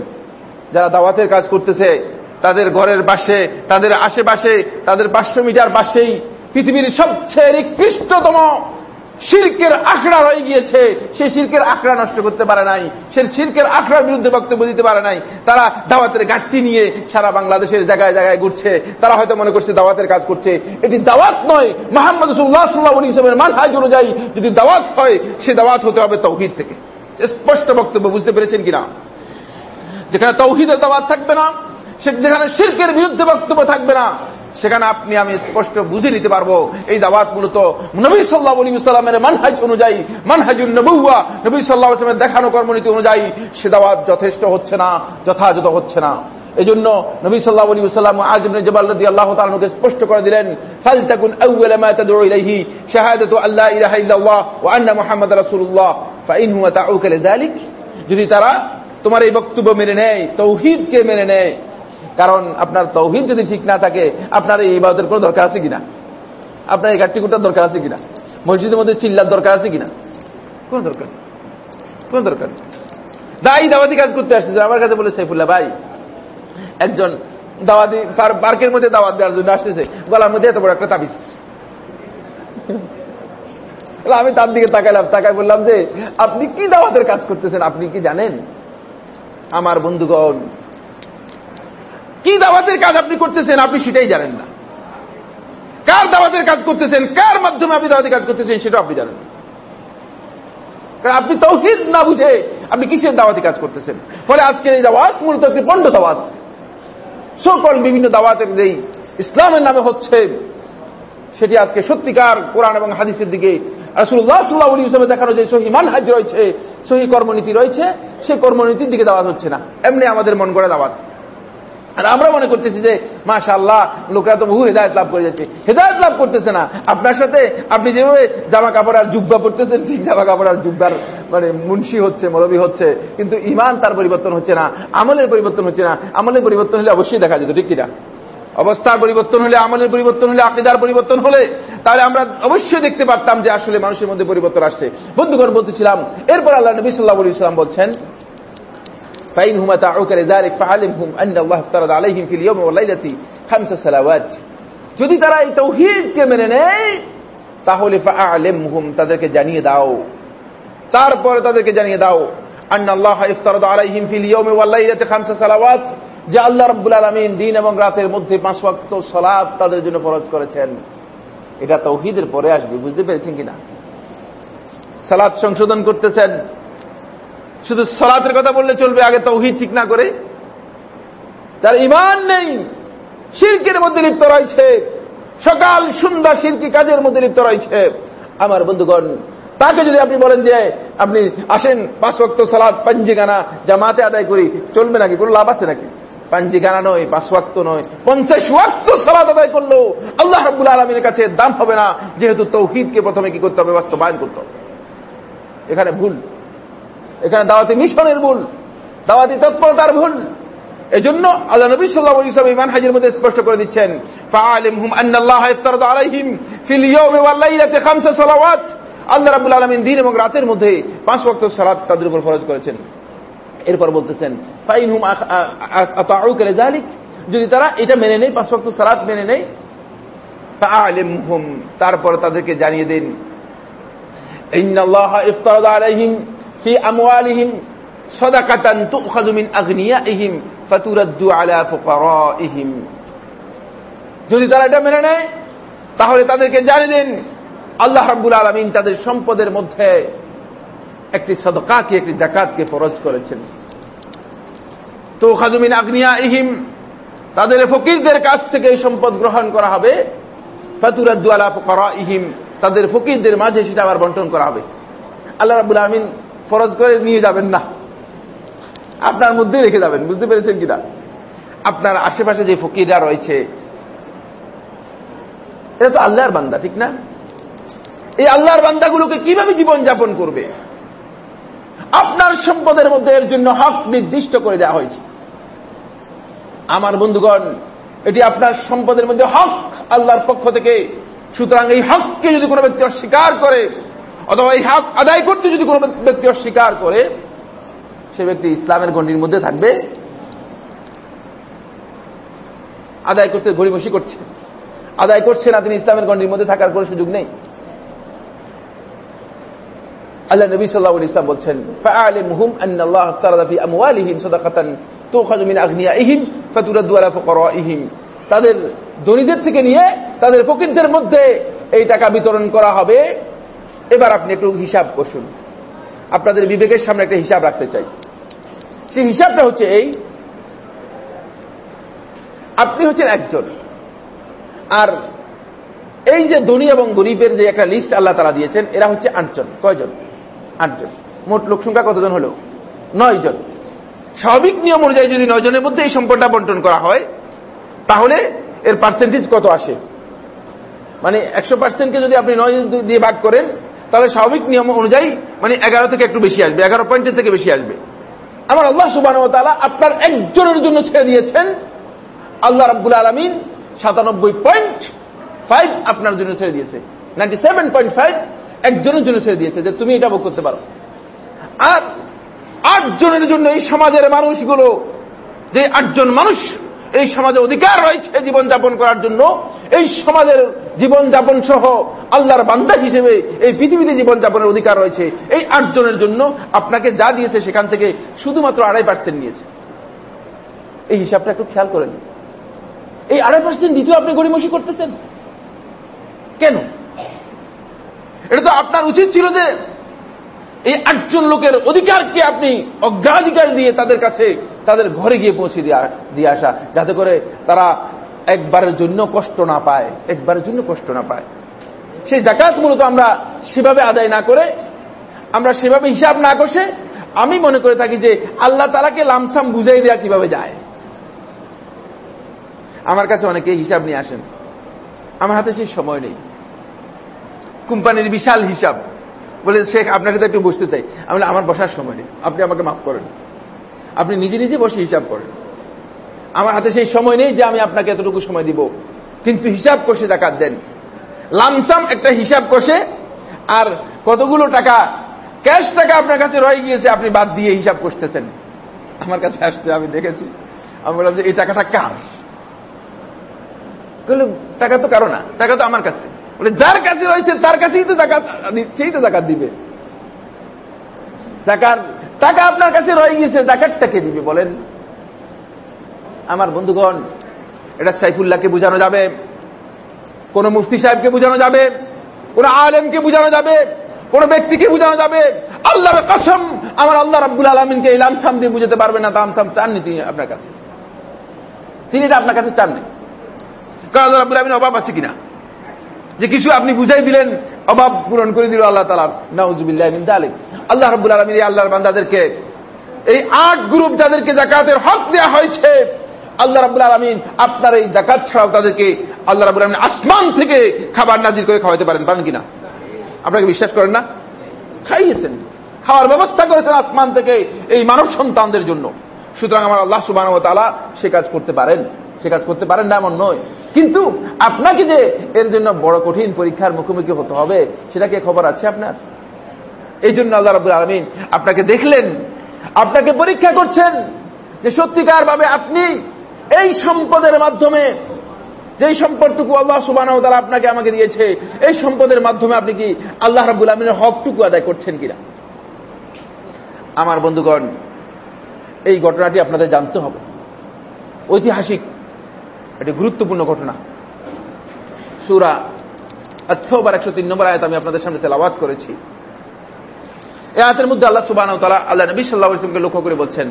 যারা দাওয়াতের কাজ করতেছে, তাদের ঘরের পাশে, তাদের আশেপাশে, তাদের পাঁচশো মিটার পাশেই পৃথিবীর সবচেয়ে নিকৃষ্টতম শির্কের আখড়া রয়ে গিয়েছে। সেই শির্কের আখড়া নষ্ট করতে পারে নাই। সে শির্কের আখড়ার বিরুদ্ধে বক্তব্য দিতে পারে নাই। তারা দাওয়াতের গাঠটি নিয়ে সারা বাংলাদেশের জায়গায় জায়গায় ঘুরছে। তারা হয়তো মনে করছে দাওয়াতের কাজ করছে। এটি দাওয়াত নয়। মোহাম্মদ সুল্লাহ সাল্লাহ ইসলামের মানহাজ অনুযায়ী যদি দাওয়াত হয়, সে দাওয়াত হতে হবে তৌহিদ থেকে। স্পষ্ট বক্তব্য বুঝতে পেরেছেন কিনা? যেখানে তৌহিদের দাওয়াত থাকবে না, সে যেখানে শিল্পের বিরুদ্ধে বক্তব্য থাকবে না সেখানে আপনি, আমি স্পষ্ট বুঝে নিতে পারব। এই দাওয়াত মূলত নবী সাল্লাহ আলী সাল্লামের মানহাজ অনুযায়ী মানহাজুল নবুয়া নবী সাল্লাহ আসলামের দেখানো কর্মনীতি অনুযায়ী সে দাওয়াত যথেষ্ট হচ্ছে না, যথাযথ হচ্ছে না। এই জন্য নবী সাল্লাহ আলী সাল্লাম আজমিন জবাল আল্লাহ তালকে স্পষ্ট করে দিলেন যদি তারা তোমার এই বক্তব্য মেনে নেয়, তৌহিদকে মেনে নেয় কারণ আপনার তৌহিদ যদি ঠিক না থাকে, আপনার এই ইবাদতের কোনো দরকার আছে কিনা? আপনার এই গাঠটি কুটার দরকার আছে কিনা? মসজিদের মধ্যে চিল্লার দরকার আছে কিনা? কোন দরকার কোন দরকার দায়ী দাওয়াতি কাজ করতে আসতেছে। আমার কাছে বলে, সাইফুল্লাহ ভাই, একজন দাওয়াতি পার্কের মধ্যে দাওয়াত দেওয়ার জন্য আসতেছে। গলার মধ্যে এত বড় একটা তাবিজ। আমি তার দিকে তাকাইলাম। তাকাই বললাম যে, আপনি কি দাওয়াতের কাজ করতেছেন? আপনি কি জানেন? আমার বন্ধুগণ কি দাওয়াতের কাজ আপনি করতেছেন আপনি সেটাই জানেন না। কার দাওয়াতের কাজ করতেছেন, কার মাধ্যমে আপনি দাওয়াতের কাজ করতেছেন সেটা আপনি জানেন কারণ আপনি তৌহিদ না বুঝে আপনি কিসের দাওয়াতি কাজ করতেছেন? ফলে আজকের এই দাওয়াত মূলত একটি পণ্ড দাওয়াত। সকল বিভিন্ন দাওয়াতের যেই ইসলামের নামে হচ্ছে, সেটি আজকে সত্যিকার কোরআন এবং হাদিসের দিকে রাসুল্লাহ সাল্লাহ আলী দেখানো যে সহি মানহাজ রয়েছে, সহি কর্মনীতি রয়েছে সেই কর্মনীতির দিকে দাওয়াত হচ্ছে না। এমনি আমাদের মন করে দাওয়াত। আর আমরা মনে করতেছি যে মাশা আল্লাহ লোকরা তো বহু হেদায়ত লাভ করে যাচ্ছে। হেদায়ত লাভ করতেছে না। আপনার সাথে আপনি যেভাবে জামা কাপড় আর জুব্বা পড়তেছেন ঠিক জামা কাপড় আর জুব্বার মানে মুন্সি হচ্ছে মরবি হচ্ছে, কিন্তু ইমান তার পরিবর্তন হচ্ছে না, আমলের পরিবর্তন হচ্ছে না। আমলের পরিবর্তন হলে অবশ্যই দেখা যেত, ঠিক কিনা? অবস্থার পরিবর্তন হলে, আমলের পরিবর্তন হলে, আকিদার পরিবর্তন হলে, তাহলে আমরা অবশ্যই দেখতে পারতাম যে আসলে মানুষের মধ্যে পরিবর্তন আসছে। বন্ধুগণ, বলতেছিলাম, এরপর আল্লাহ নবী সাল্লাহ ইসলাম বলছেন فإنهم أطاعوك لذلك فعلمهم أن الله افترض عليهم في اليوم والليلة خمس صلوات যদি তারা এই তৌহিদকে মেনে নেয় তাহলে فأعلمهم তাদেরকে জানিয়ে দাও তারপরে তাদেরকে জানিয়ে দাও أن الله افترض عليهم في اليوم والليلة خمس صلوات যে আল্লাহ রাব্বুল আলামিন দিন এবং রাতের মধ্যে পাঁচ ওয়াক্ত সালাত তাদের জন্য ফরজ করেছেন এটা তৌহিদের পরে আসবে বুঝতে পেরেছেন কিনা সালাত সংশোধন করতেছেন শুধু সলাতের কথা বললে চলবে, আগে তৌহিদ ঠিক না করে। তার ইমান নেই, শিরকের মধ্যে লিপ্ত রয়েছে। সকাল সন্ধ্যা শিরকি কাজের মধ্যে লিপ্ত রয়েছে। আমার বন্ধুগণ, তাকে যদি আপনি বলেন যে, আপনি আসেন, পাঁচ ওয়াক্ত সালাদ পাঞ্জিগানা জামাতে আদায় করি, চলবে নাকি? কোনো লাভ আছে নাকি? পাঞ্জিগানা নয়, পাঁচ ওয়াক্ত নয়, পঞ্চাশ ওয়াক্ত সালাদ আদায় করল আল্লাহ রাবুল আলমীর কাছে দাম হবে না। যেহেতু তৌহিদকে প্রথমে কি করতে হবে? বাস্তবায়ন করতে হবে। এখানে ভুল। এখানে দাওয়াতি মিশনের ভুল, দাওয়াতি তৎপরতার ভুল। এজন্য আল্লাহ নবী ওয়াসাল্লাম ঈমান হাজির মধ্যে স্পষ্ট করে দিচ্ছেন আল্লাহ রাব্বুল আলামিন দিন এবং রাতের মধ্যে পাঁচ ওয়াক্ত সালাত তাদের উপর ফরজ করেছেন। এরপর বলতেছেন, ফাইনহুম আতাউকা লিযালিক, যদি তারা এটা মেনে নেয়, পাঁচ ওয়াক্ত সালাত মেনে নেয় তারপর তাদেরকে জানিয়ে দিন ফি আমওয়ালিহিম সদাকাতান তুখাযু মিন আগনিয়াইহিম ফাতুরাদ্দু আলা ফুকারাইহিম। যদি তারা এটা মেনে নেয়, তাহলে তাদেরকে জানিয়ে দিন, আল্লাহ রাব্বুল আলামিন তাদের সম্পদের মধ্যে একটি সদকাকে, একটি জাকাতকে ফরজ করেছেন। তো খাজুমিন আগ্নিয়া ইহিম তাদের ফকিরদের কাছ থেকে এই সম্পদ গ্রহণ করা হবে। ফাতুরাদ্দু আলা ফুকারা ইহিম তাদের ফকিরদের মাঝে সেটা আবার বন্টন করা হবে। আল্লাহ রাবুল আলামিন ফরজ করে নিয়ে যাবেন না। আপনার মধ্যে রেখে যাবেন, বুঝতে পেরেছেন কিনা? আপনার আশেপাশে যে ফকিররা রয়েছে এটা তো আল্লাহর বান্দা, ঠিক না? এই আল্লাহর বান্দাগুলোকে কীভাবে জীবন যাপন করবে? আপনার সম্পদের মধ্যে এর জন্য হক নির্দিষ্ট করে দেওয়া হয়েছে। আমার বন্ধুগণ, এটি আপনার সম্পদের মধ্যে হক, আল্লাহর পক্ষ থেকে। সুতরাং এই হককে যদি কোনো ব্যক্তি অস্বীকার করে অথবা এই হক আদায় করতে যদি কোনো ব্যক্তি অস্বীকার করে, সে ব্যক্তি ইসলামের গণ্ডির মধ্যে থাকবে। আদায় করতে গড়িমসি করছে। আদায় করছে না, তিনি ইসলামের গণ্ডির মধ্যে থাকার কোনো সুযোগ নেই। আল্লাহ নবী সাল্লাহ ইসলাম বলছেন তাদের ধনীদের থেকে নিয়ে তাদের ফকিরদের মধ্যে এই টাকা বিতরণ করা হবে। এবার আপনি একটু হিসাব করুন আপনাদের বিবেকের সামনে একটা হিসাব রাখতে চাই। সেই হিসাবটা হচ্ছে এই, আপনি হচ্ছেন একজন। আর এই যে ধনী এবং গরিবের যে একটা লিস্ট আল্লাহ তারা দিয়েছেন, এরা হচ্ছে আটজন। কয়জন? আটজন। মোট লোক সংখ্যা কতজন হলো? নয় জন স্বাভাবিক নিয়ম অনুযায়ী যদি নয় জনের মধ্যে এই সম্পদটা বন্টন করা হয়, তাহলে এর পার্সেন্টেজ কত আসে? মানে একশো পার্সেন্টকে যদি আপনি নয় দিয়ে ভাগ করেন তাহলে স্বাভাবিক নিয়ম অনুযায়ী মানে এগারো থেকে একটু বেশি আসবে, এগারো পয়েন্টের থেকে বেশি আসবে। আমার আল্লাহ সুবাহ আপনার একজনের জন্য ছেড়ে দিয়েছেন। আল্লাহ রাব্বুল আলমিন সাতানব্বই পয়েন্ট ফাইভ আপনার জন্য ছেড়ে দিয়েছে। নাইনটি সেভেন পয়েন্ট ফাইভ একজনের জন্য ছেড়ে দিয়েছে যে তুমি এটা ভোগ করতে পারো। আর আটজনের জন্য এই সমাজের মানুষগুলো, যে আটজন মানুষ এই সমাজে অধিকার রয়েছে জীবনযাপন করার জন্য। এই সমাজের জীবনযাপন সহ আল্লাহর বান্দা হিসেবে এই পৃথিবীতে জীবনযাপনের অধিকার রয়েছে। এই আটজনের জন্য আপনাকে যা দিয়েছে সেখান থেকে শুধুমাত্র আড়াই পার্সেন্ট নিয়েছে। এই হিসাবটা একটু খেয়াল করেন। এই আড়াই পার্সেন্ট দ্বিতীয় আপনি গড়িমসি করতেছেন? কেন? এটা তো আপনার উচিত ছিল যে এই আটজন লোকের অধিকারকে আপনি অগ্রাধিকার দিয়ে তাদের কাছে, তাদের ঘরে গিয়ে পৌঁছে দিয়ে আসা, যাতে করে তারা একবারের জন্য কষ্ট না পায়, একবারের জন্য কষ্ট না পায়। সেই জাকাত মূলত আমরা সেভাবে আদায় না করে, আমরা সেভাবে হিসাব না কষে, আমি মনে করে থাকি যে আল্লাহ তালাকে লামসাম বুঝাই দেওয়া কীভাবে যায়। আমার কাছে অনেকে হিসাব নিয়ে আসেন। আমার হাতে সেই সময় নেই। কোম্পানির বিশাল হিসাব। বলে, শেখ, আপনার সাথে একটু বসতে চাই। আমি আমার বসার সময় নেই। আপনি আমাকে মাফ করেন। আপনি নিজে নিজে বসে হিসাব করেন। আমার হাতে সেই সময় নেই যে আমি আপনাকে এতটুকু সময় দিব। কিন্তু হিসাব কষে জাকাত দেন। লামসাম একটা হিসাব কষে, আর কতগুলো টাকা, ক্যাশ টাকা আপনার কাছে রয়ে গিয়েছে, আপনি বাদ দিয়ে হিসাব করতেছেন আমার কাছে আসতে আমি দেখেছি। আমি বললাম যে, এই টাকাটা কার? টাকা তো কারও না, টাকা তো আমার কাছে। বলে, যার কাছে রয়েছে, তার কাছেই তো জাকাত সেই তো জাকাত দিবে। জাকাত, টাকা আপনার কাছে রয়ে গিয়েছে, জাকাতটাকে দিবে, বলেন। আমার বন্ধুগণ, এটা সাইফুল্লাহকে বোঝানো যাবে, কোন মুফতি সাহেবকে বোঝানো যাবে, কোন আলেমকে বোঝানো যাবে, কোন ব্যক্তিকে বোঝানো যাবে। আল্লাহর কসম, আমার আল্লাহ রাব্বুল আলমিনকে এই লামসাম দিয়ে বুঝাতে পারবে না লামসাম চাননি তিনি আপনার কাছে। তিনি এটা আপনার কাছে চাননি। কারণ আল্লাহ রাব্বুল আলমিন অভাব আছে কিনা? যে কিছু আপনি বুঝাই দিলেন, অভাব পূরণ করে দিল আল্লাহ তালা নাউজুবিল্লাহ দালিক। আল্লাহ রাব্বুল আলমিন আল্লাহর বান্দাদেরকে, এই আট গ্রুপ যাদেরকে জাকাতের হক দেওয়া হয়েছে, আল্লাহ রাবুল আলমিন আপনার এই জাকাত ছাড়াও তাদেরকে আল্লাহ রাবুল আলমিন আসমান থেকে খাবার নাজির করে খাওয়াতে পারেন পারেন কিনা? আপনাকে বিশ্বাস করেন না? খাইয়েছেন। খাওয়ার ব্যবস্থা করেছেন আসমান থেকে এই মানব সন্তানদের জন্য। সুতরাং আমার আল্লাহ সুবাহ সে কাজ করতে পারেন। সে কাজ করতে পারেন না, এমন নয়। কিন্তু আপনাকে যে এর জন্য বড় কঠিন পরীক্ষার মুখোমুখি হতে হবে, সেটা কি খবর আছে আপনার? এই জন্য আল্লাহ রাবুল আলমিন আপনাকে দেখলেন, আপনাকে পরীক্ষা করছেন যে সত্যিকার ভাবে আপনি এই সম্পদের মাধ্যমে, যেই সম্পদটুকু আল্লাহ সুবাহ তারা আপনাকে আমাকে দিয়েছে, এই সম্পদের মাধ্যমে আপনি কি আল্লাহ রাবুল আলমিনের হকটুকু আদায় করছেন কিনা? আমার বন্ধুগণ, এই ঘটনাটি আপনাদের জানতে হবে। ঐতিহাসিক একটি গুরুত্বপূর্ণ ঘটনা। সুরা অথবার একশো তিন নম্বর আয়াত আমি আপনাদের সামনে তেলাবাদ করেছি। এই আয়াতের মধ্যে আল্লাহ সুবাহ তালা আল্লাহ নবী সাল্লাহ ইসলামকে লক্ষ্য করে বলছেন,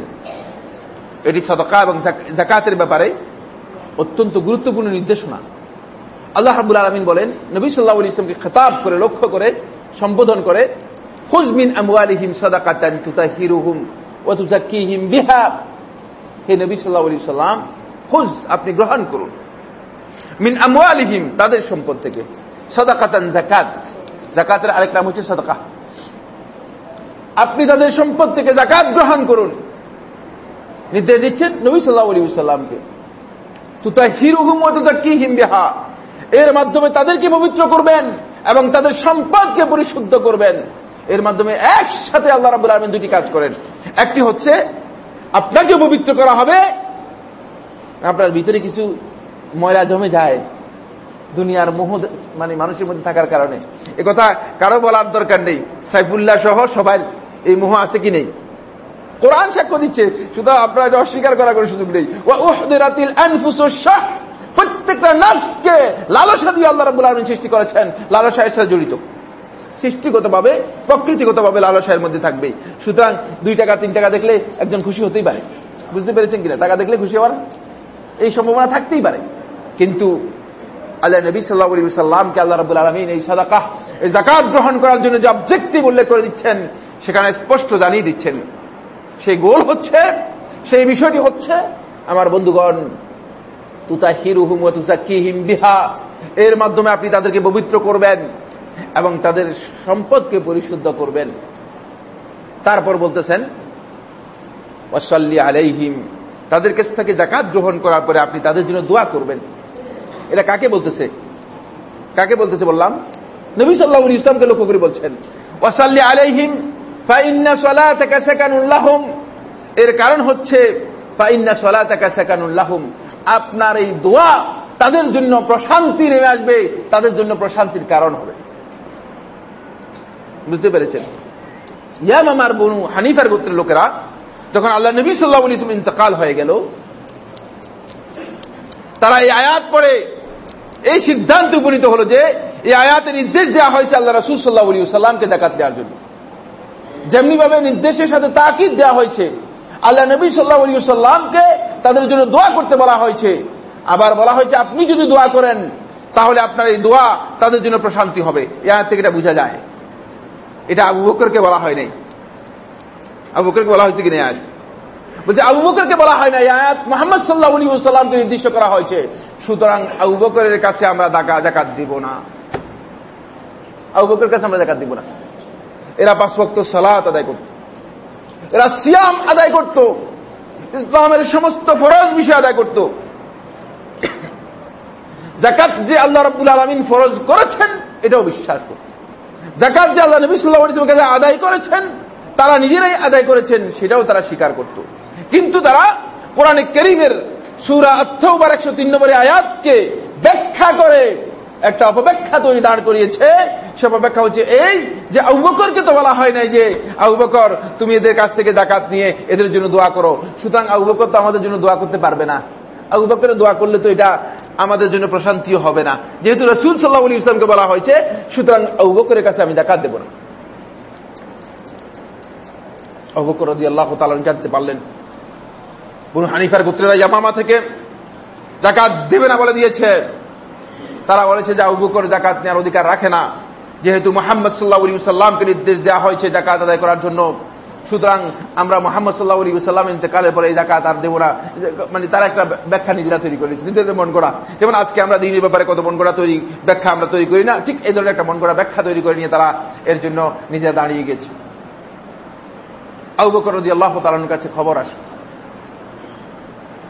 এটি সদকা এবং জাকাতের ব্যাপারে অত্যন্ত গুরুত্বপূর্ণ নির্দেশনা। আল্লাহ রাবুল আলমিন বলেন, নবী সাল্লাহ ইসলামকে খেতাব করে, লক্ষ্য করে, সম্বোধন করে হুজমিন আমওয়ালিহিম সদাকাতান তুতাহিরুহুম ও তুজাক্কিহিম বিহা। হে নবী সাল্লাহ সাল্লাম হুজ আপনি গ্রহণ করুন। মিন আমওয়ালিহিম, তাদের সম্পদ থেকে। সদাকাতান জাকাত জাকাতের আরেক নাম হচ্ছে সদকা। আপনি তাদের সম্পদ থেকে জাকাত গ্রহণ করুন। নির্দেশ দিচ্ছেন নবী সাল্লাহ আলী সাল্লামকে তুতা হিরুহুম ও তুতা কি হিমবিহা এর মাধ্যমে তাদেরকে পবিত্র করবেন এবং তাদের সম্পদকে পরিশুদ্ধ করবেন। এর মাধ্যমে একসাথে আল্লাহ রাবুল আলমেন দুটি কাজ করেন। একটি হচ্ছে আপনাকে পবিত্র করা হবে আপনার ভিতরে কিছু ময়লা জমে যায়, দুনিয়ার মোহ মানে মানুষের মধ্যে থাকার কারণে। এ কথা কারও বলার দরকার নেই। সাইফুল্লাহ সহ সবার এই মোহ আছে কি নেই? কোরআন সাক্ষ্য দিচ্ছে, শুধু আপনারা এটা অস্বীকার করার কোনো সুযোগ নেই। প্রত্যেকটা নার্সকে লালসা দিয়ে আল্লাহ রাবুল আলমিন সৃষ্টি করেছেন। লালসা এর সাথে জড়িত। সৃষ্টিগতভাবে, প্রকৃতিগতভাবে লালসায়ের মধ্যে থাকবে। সুতরাং দুই টাকা, তিন টাকা দেখলে একজন খুশি হতেই পারে। বুঝতে পেরেছেন কিনা? টাকা দেখলে খুশি হওয়ার এই সম্ভাবনা থাকতেই পারে। কিন্তু আল্লাহ নবী সাল্লাহ সাল্লামকে আল্লাহ রাবুল আলমিন এই সাদাকাহ এই জাকাত গ্রহণ করার জন্য যে অবজেক্টিভ উল্লেখ করে দিচ্ছেন, সেখানে স্পষ্ট জানিয়ে দিচ্ছেন, সেই গোল হচ্ছে, সেই বিষয়টি হচ্ছে, আমার বন্ধুগণ তুতা হিরুহুম তুতা কিহিম বিহা, এর মাধ্যমে আপনি তাদেরকে পবিত্র করবেন এবং তাদের সম্পদকে পরিশুদ্ধ করবেন। তারপর বলতেছেন, ওয়াসাল্লি আলাইহিম তাদের কাছ থেকে জাকাত গ্রহণ করার পরে আপনি তাদের জন্য দোয়া করবেন। এটা কাকে বলতেছে? কাকে বলতেছে বললাম? নবী সাল্লাহ ইসলামকে লক্ষ্য করে বলছেন, ওয়াসাল্লি আলাইহিম ফাইন্না সলাতাকা সাকানুল্লাহুম এর কারণ হচ্ছে, ফাইন্না সলাতাকা সাকানুল্লাহুম আপনার এই দোয়া তাদের জন্য প্রশান্তি নেমে আসবে, তাদের জন্য প্রশান্তির কারণ হবে। বুঝতে পেরেছেন? ইয়াম আমার বনু হানিফার গোত্রের লোকেরা যখন আল্লাহ নবী সাল্লাহ ইসলাম ইন্তকাল হয়ে গেল, তারা এই আয়াত পড়ে এই সিদ্ধান্ত উপনীত হলো যে এই আয়াতে নির্দেশ দেওয়া হয়েছে আল্লাহ রসুল সাল্লাহ আলী সাল্লামকে জাকাত দেওয়ার জন্য। যেমনি ভাবে নির্দেশের সাথে তাকিদ দেওয়া হয়েছে, আল্লাহ নবী সাল্লাহ আলী সাল্লামকে তাদের জন্য দোয়া করতে বলা হয়েছে। আবার বলা হয়েছে, আপনি যদি দোয়া করেন, তাহলে আপনার এই দোয়া তাদের জন্য প্রশান্তি হবে। এ আয়াত থেকে এটা বোঝা যায়। এটা আবু বকরকে বলা হয় নাই। আবু বকরকে বলা হয়েছে কিনা আয়াত? বলছে আবু বকরকে বলা হয় না আয়াত মোহাম্মদ সাল্লাহ আলী সাল্লামকে নির্দিষ্ট করা হয়েছে। সুতরাং আবু বকরের কাছে আমরা দাকা, জাকাত দিব না। আবু বকরের কাছে আমরা জাকাত দিব না। এরা পাঁচ ভক্ত সালাত আদায় করত। এরা সিয়াম আদায় করত। ইসলামের সমস্ত ফরজ বিষয় আদায় করত। জাকাত যে আল্লাহ রব্বুল আলমিন ফরজ করেছেন, এটাও বিশ্বাস করত। জাকাত যে আল্লাহ নবী সাল্লাহ আদায় করেছেন তারা নিজেরাই আদায় করেছেন, সেটাও তারা স্বীকার করত। কিন্তু তারা কোরআনে করিমের সুরা আত্মবার একশো তিন নম্বরে আয়াতকে ব্যাখ্যা করে একটা অপব্যাখ্যা তৈরি দাঁড় করিয়েছে। সে অপব্যাখ্যা হচ্ছে এই যে আউবকরকে তো বলা হয় নাই যে আউবকর তুমি এদের কাছ থেকে ডাকাত নিয়ে এদের জন্য দোয়া করো। সুতরাং আউবকর তো আমাদের জন্য দোয়া করতে পারবে না। আবু বকরের দোয়া করলে তো এটা আমাদের জন্য প্রশান্তিও হবে না। যেহেতু রসুল সাল্লাহ ইসলামকে বলা হয়েছে, সুতরাং আবু বকরের কাছে আমি ডাকাত দেব না। অবকর রদি আল্লাহ তালন জানতে পারলেন। বনু হানিফার গোত্রেরা ইয়ামামা থেকে জাকাত দেবে না বলে দিয়েছে। তারা বলেছে যে অবকর জাকাত নেওয়ার অধিকার রাখে না। যেহেতু মোহাম্মদ সাল্লাহ আলী সাল্লামকে নির্দেশ দেওয়া হয়েছে জাকাত আদায় করার জন্য। সুতরাং আমরা মোহাম্মদ সাল্লাহ আলী সাল্লাম ইন্তেকালের পরে এই জাকাত আর দেবো না। মানে তারা একটা ব্যাখ্যা নিজেরা তৈরি করেছে। নিজেদের মন করা যেমন আজকে আমরা দিনের ব্যাপারে কত মন করা তৈরি, ব্যাখ্যা আমরা তৈরি করি না। ঠিক এই ধরনের একটা মন করা ব্যাখ্যা তৈরি করে নিয়ে তারা এর জন্য নিজেরা দাঁড়িয়ে গেছে। আবু বকর রদি আল্লাহ তালানুর কাছে খবর আসে।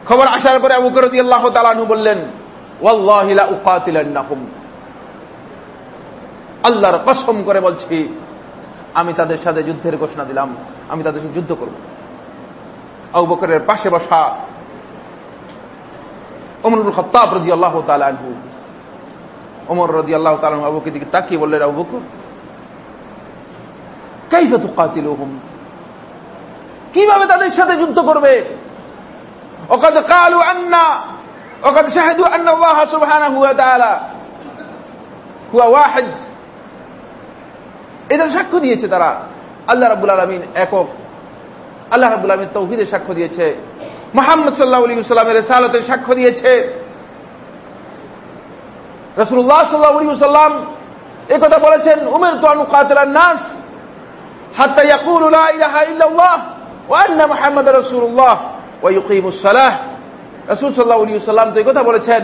খবর আসার পরে আবু করদি আল্লাহ তালানু বললেন ওয়াল্লাহিলা উকাতিলান্নাহুম আল্লাহর কসম করে বলছি, আমি তাদের সাথে যুদ্ধের ঘোষণা দিলাম, আমি তাদের সাথে যুদ্ধ করব। আবু বকরের পাশে বসা অমরুল খত্তাব রদি আল্লাহ তালু অমর রদি আল্লাহ তালু আবুকে দিকে তাকিয়ে বললেন, আবু বকর, কাইফা তুকাতিলুহুম? কীভাবে তাদের সাথে যুদ্ধ করবে? ওকাদ কালু আন্না, ওকাদ শাহেদু আন্না ওয়াহা সুবহানা হুয়া তাআলা। হুয়া ওয়াহিদ। এদের সাক্ষ্য দিয়েছে তারা। আল্লাহ রাবুল আলমিন একক। আল্লাহ রাবুল আলমিন তৌহিদের সাক্ষ্য দিয়েছে। মোহাম্মদ সাল্লাহ উলী সাল্লামের সালতের সাক্ষ্য দিয়েছে। রসুল্লাহ সাল্লাহ উলী সাল্লাম এ কথা বলেছেন উমের তো আনু কাতলার নাস হাত্তা ইয়াকুল ইলাহা ইল্লাল্লাহ। কথা বলেছেন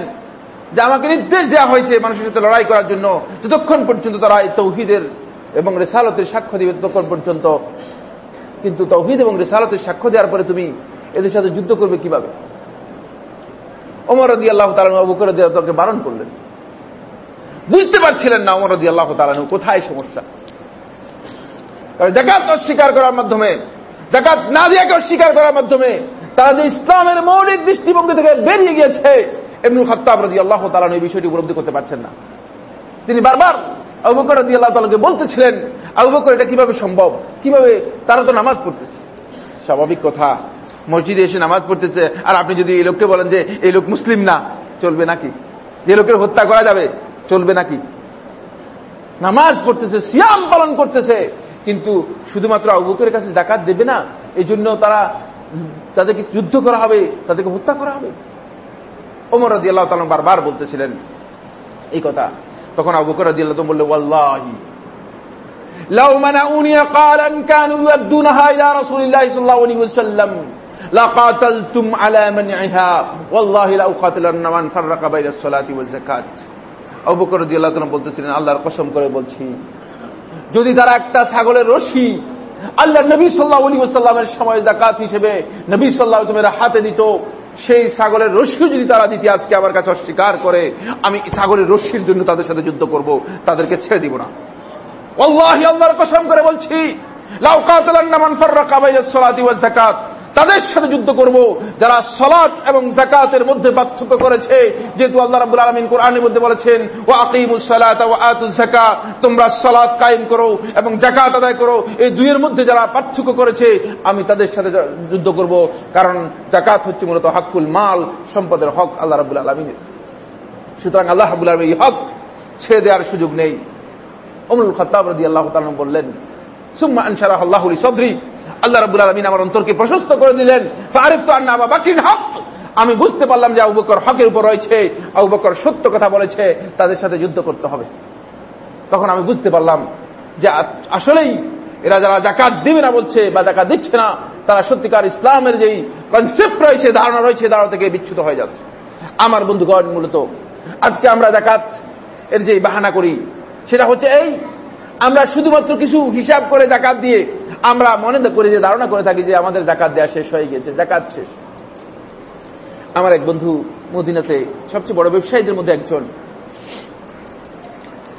যে আমাকে নির্দেশ দেওয়া হয়েছে মানুষের সাথে লড়াই করার জন্য যতক্ষণ পর্যন্ত তারা এই তৌহিদের এবং রেসালতের সাক্ষ্য দিবে ততক্ষণ পর্যন্ত। কিন্তু তৌহিদ এবং রেসালতের সাক্ষ্য দেওয়ার পরে তুমি এদের সাথে যুদ্ধ করবে কীভাবে? অমর রদি আল্লাহ তালানু আবুকর তাকে বারণ করলেন। বুঝতে পারছিলেন না অমর রদি আল্লাহ তালানু কোথায় সমস্যা। কারণ জাকাত অস্বীকার করার মাধ্যমে জাকাত না অস্বীকার করার মাধ্যমে তারা যে ইসলামের মৌলিক দৃষ্টিভঙ্গি থেকে বেরিয়ে গিয়েছে এমনি খত্তাব রদি আল্লাহ তালানু এই বিষয়টি উপলব্ধি করতে পারছেন না। তিনি বারবার আবুবকর রদি আল্লাহ তালাকে বলতেছিলেন আবুবকর এটা কীভাবে সম্ভব? কীভাবে তারা তো নামাজ পড়তেছে? স্বাভাবিক কথা, মসজিদে এসে নামাজ পড়তেছে, আর আপনি যদি এই লোককে বলেন যে এই লোক মুসলিম না, চলবে নাকি? যে লোকের হত্যা করা যাবে, চলবে নাকি? নামাজ পড়তেছে, সিয়াম পালন করতেছে কিন্তু শুধুমাত্র আবুবকরের কাছে ডাকাত দেবে না এই জন্য তারা তাদেরকে যুদ্ধ করা হবে, তাদেরকে হত্যা করা হবে। ওমর রদি আল্লাহ তালন বারবার বলতেছিলেন এই কথা। তখন আবু বকর রাদিয়াল্লাহু তাআলা বললেন, ওয়াল্লাহি, লাউ মানাউনি কালান কানু ইয়াদুনাহা ইলা রাসূলিল্লাহি সাল্লাল্লাহু আলাইহি ওয়াসাল্লাম লাকাতালতুম আলা মানইহা ওয়াল্লাহি লা উকাতিলান্না মান ফাররাকা বাইনাস সালাতি ওয়াজ আবু বকর রাদিয়াল্লাহু তাআলা বলতেছিলেন, আল্লাহর কসম করে বলছি যদি তারা একটা ছাগলের রশি আল্লাহ নবী সাল্লাহ আলী সাল্লামের সময় জাকাত হিসেবে নবী সাল্লাহ আসলামের হাতে দিত, সেই ছাগলের রশিও যদি তারা দিতে আজকে আমার কাছে অস্বীকার করে, আমি ছাগলের রশির জন্য তাদের সাথে যুদ্ধ করব, তাদেরকে ছেড়ে দিব না। অল্লাহ আল্লাহর কসম করে বলছি জাকাত তাদের সাথে যুদ্ধ করব, যারা সলাৎ এবং জাকাতের মধ্যে পার্থক্য করেছে। যেহেতু আল্লাহ রাবুল আলমিন কোরআনের মধ্যে বলেছেন ও আকিমুস সালাত ও আতুল জাকা তোমরা সলাৎ কায়েম করো এবং জাকাত আদায় করো। এই দুইয়ের মধ্যে যারা পার্থক্য করেছে, আমি তাদের সাথে যুদ্ধ করব। কারণ জাকাত হচ্ছে মূলত হকুল মাল, সম্পদের হক আল্লাহ রাবুল আলমিনের। সুতরাং আল্লাহ রাবুল আলমী হক ছেড়ে দেওয়ার সুযোগ নেই। অমরুল খতাব রদি আল্লাহ তালন বললেন, সুম্মা আনসারাহ আল্লাহ সদরি আল্লাহ রাবুল আলমিন আমার অন্তরকে প্রশস্ত করে দিলেন। ফারিফ তো আন্না বাকির হক। আমি বুঝতে পারলাম যে আবু বকর হকের উপর রয়েছে। আবু বকর সত্য কথা বলেছে, তাদের সাথে যুদ্ধ করতে হবে। তখন আমি বুঝতে পারলাম যে আসলেই এরা যারা জাকাত দিবে না বলছে বা জাকাত দিচ্ছে না, তারা সত্যিকার ইসলামের যেই কনসেপ্ট রয়েছে, ধারণা রয়েছে ধারণা থেকে বিচ্ছুত হয়ে যাচ্ছে। আমার বন্ধুগণ, মূলত আজকে আমরা জাকাত এর যে বাহানা করি, সেটা হচ্ছে এই। আমরা শুধুমাত্র কিছু হিসাব করে জাকাত দিয়ে আমরা মনে করি যে, ধারণা করে থাকি যে আমাদের জাকাত দেওয়া শেষ হয়ে গেছে জাকাত শেষ। আমার এক বন্ধু মদিনাতে সবচেয়ে বড় ব্যবসায়ীদের মধ্যে একজন।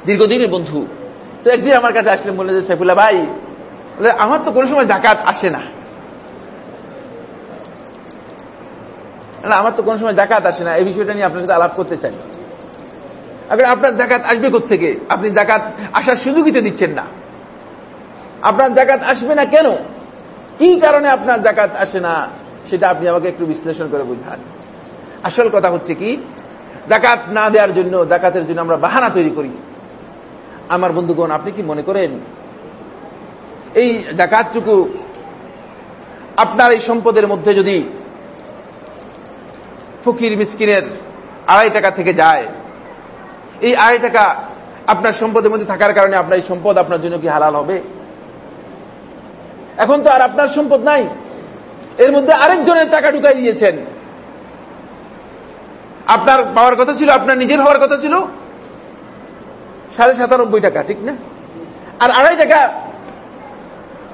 দীর্ঘদিনের বন্ধু। তো একদিন আমার কাছে আসলেন, বললেন যে, সাইফুল্লাহ ভাই আমার তো কোনো সময় জাকাত আসে না। আমার তো কোনো সময় জাকাত আসে না, এই বিষয়টা নিয়ে আপনার সাথে আলাপ করতে চাই। আপনার জাকাত আসবে থেকে আপনি জাকাত আসার সুযোগই দিচ্ছেন না। আপনার জাকাত আসবে না কেন? কি কারণে আপনার জাকাত আসে না? সেটা আপনি আমাকে একটু বিশ্লেষণ করে বুঝান। আসল কথা হচ্ছে কি? জাকাত না দেওয়ার জন্য, জাকাতের জন্য আমরা বাহানা তৈরি করি। আমার বন্ধুগণ, আপনি কি মনে করেন, এই জাকাতটুকু আপনার এই সম্পদের মধ্যে যদি ফকির মিসকিনের আড়াই টাকা থেকে যায়, এই আড়াই টাকা আপনার সম্পদের মধ্যে থাকার কারণে আপনার এই সম্পদ আপনার জন্য কি হালাল হবে? এখন তো আর আপনার সম্পদ নাই। এর মধ্যে আরেকজনের টাকা ঢুকাই দিয়েছেন। আপনার পাওয়ার কথা ছিল, আপনার নিজের হওয়ার কথা ছিল। সাড়ে সাতানব্বই টাকা, ঠিক না? আর আড়াই টাকা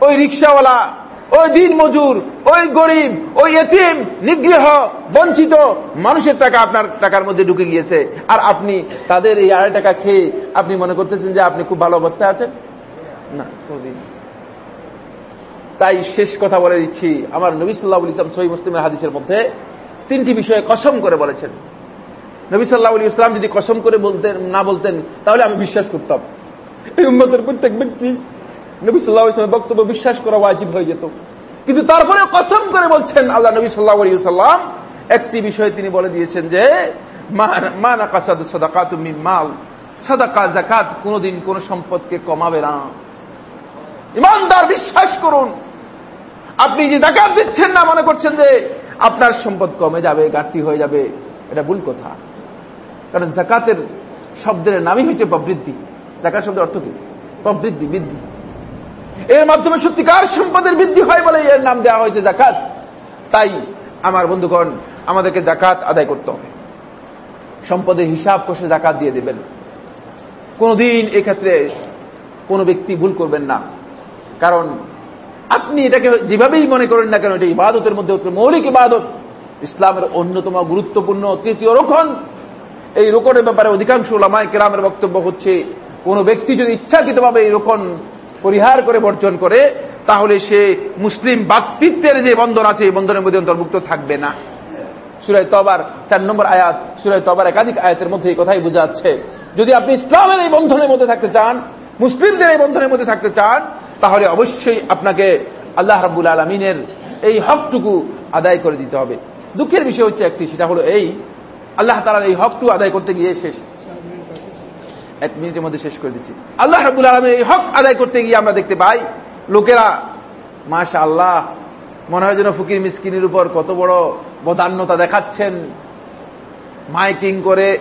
ওই রিক্সাওয়ালা, ওই দিন মজুর, ওই গরিব, ওই এতিম, নিগৃহ, বঞ্চিত মানুষের টাকা আপনার টাকার মধ্যে ঢুকে গিয়েছে। আর আপনি তাদের এই আড়াই টাকা খেয়ে আপনি মনে করতেছেন যে আপনি খুব ভালো অবস্থায় আছেন? না তাই শেষ কথা বলে দিচ্ছি। আমার নবী সাল্লাহ ইসলাম সহি মুসলিমের হাদিসের মধ্যে তিনটি বিষয়ে কসম করে বলেছেন। নবী সাল্লাহ ইসলাম যদি কসম করে বলতেন, না বলতেন, তাহলে আমি বিশ্বাস করতাম। এই উম্মতের প্রত্যেক ব্যক্তি নবী সাল্লাহ ইসলামের বক্তব্য বিশ্বাস করা ওয়াজিব হয়ে যেত। কিন্তু তারপরে কসম করে বলছেন আল্লাহ নবী সাল্লাহ আলী সাল্লাম একটি বিষয়ে তিনি বলে দিয়েছেন যে, মা না কাসাদ সদাকা তুমি মাল, সাদাকা জাকাত কোনদিন কোন সম্পদকে কমাবে না। ইমানদার, বিশ্বাস করুন। আপনি যে জাকাত দিচ্ছেন না, মনে করছেন যে আপনার সম্পদ কমে যাবে, ঘাটতি হয়ে যাবে, এটা ভুল কথা। কারণ জাকাতের শব্দের নামই হচ্ছে প্রবৃদ্ধি। জাকাত শব্দের অর্থ কি? প্রবৃদ্ধি, বৃদ্ধি। এর মাধ্যমে সত্যিকার সম্পদের বৃদ্ধি হয় বলে এর নাম দেওয়া হয়েছে জাকাত। তাই আমার বন্ধুগণ, আমাদেরকে জাকাত আদায় করতে হবে। সম্পদের হিসাব কষে জাকাত দিয়ে দেবেন। কোনদিন এক্ষেত্রে কোনো ব্যক্তি ভুল করবেন না। কারণ আপনি এটাকে যেভাবেই মনে করেন না কেন, এটা ইবাদতের মধ্যে মৌলিক ইবাদত। ইসলামের অন্যতম গুরুত্বপূর্ণ তৃতীয় রোকন। এই রোকনের ব্যাপারে অধিকাংশ ওলামায় কেরামের বক্তব্য হচ্ছে, কোন ব্যক্তি যদি ইচ্ছাকৃতভাবে এই রোকন পরিহার করে বর্জন করে, তাহলে সে মুসলিম ব্যক্তিত্বের যে বন্ধন আছে, এই বন্ধনের মধ্যে অন্তর্ভুক্ত থাকবে না। সুরাই তবার চার নম্বর আয়াত সুরাই তবার একাধিক আয়াতের মধ্যে এই কথাই বোঝা যাচ্ছে। যদি আপনি ইসলামের এই বন্ধনের মধ্যে থাকতে চান, মুসলিমদের এই বন্ধনের মধ্যে থাকতে চান তাহলে অবশ্যই আপনাকে আল্লাহ রাবুল আলমিনের এই হকটুকু আদায় করে দিতে হবে। দুঃখের বিষয় হচ্ছে একটি, সেটা হলো এই, আল্লাহ তালার এই হকটু আদায় করতে গিয়ে শেষ। এক মিনিটের মধ্যে শেষ করে দিচ্ছি। আল্লাহ রাবুল আলমের এই হক আদায় করতে গিয়ে আমরা দেখতে পাই, লোকেরা মাশা আল্লাহ মনে হয় যেন ফকির মিসকিনের উপর কত বড় বদান্যতা দেখাচ্ছেন। মাইকিং করে,